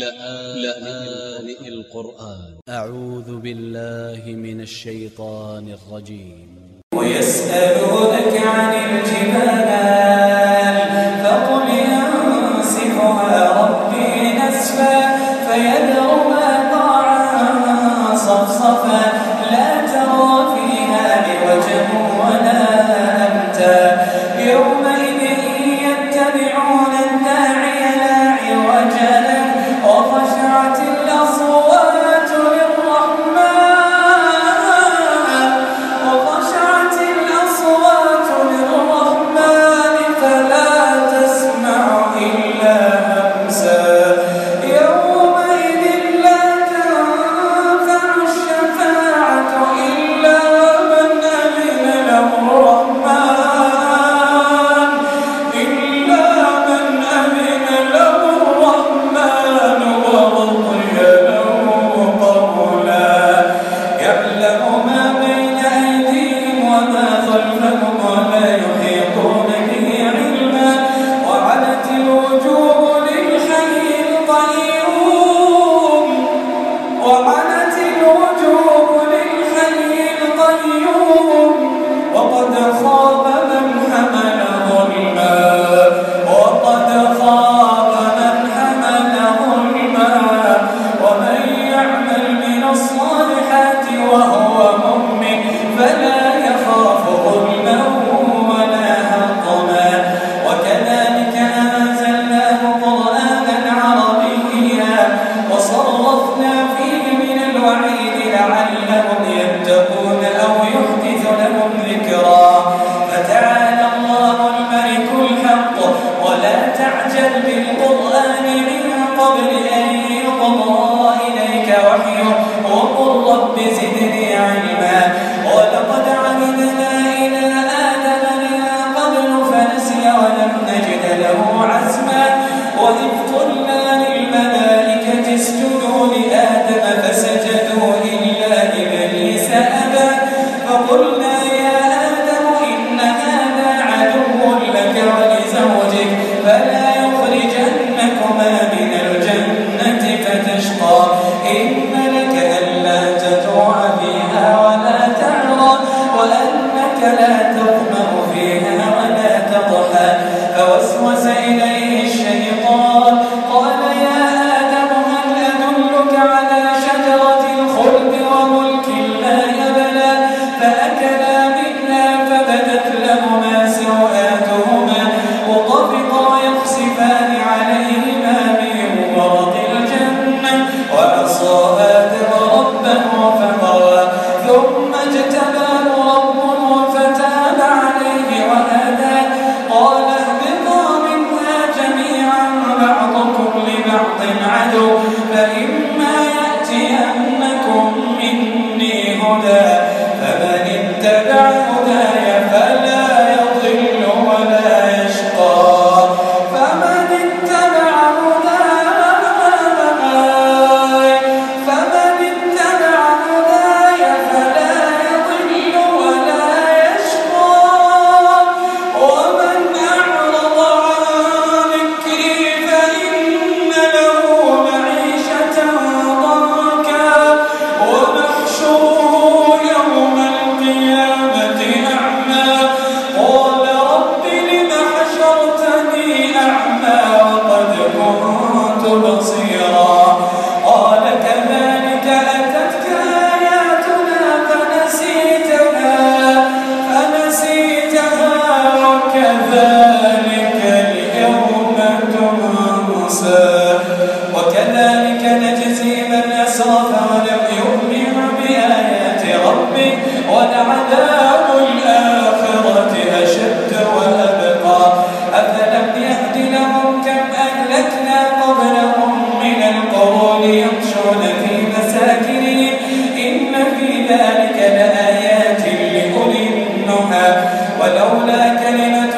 لآن القرآن. أ ع و ذ ب ا ل ل ه من ا ل ش ي ط ا ن ا ل ر ج ي م و ي س أ ل و ن ك عن ا ل ج ب ا ل ف ق ل على ولولا كلمة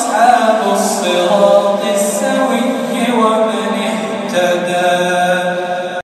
أصحاب الصراط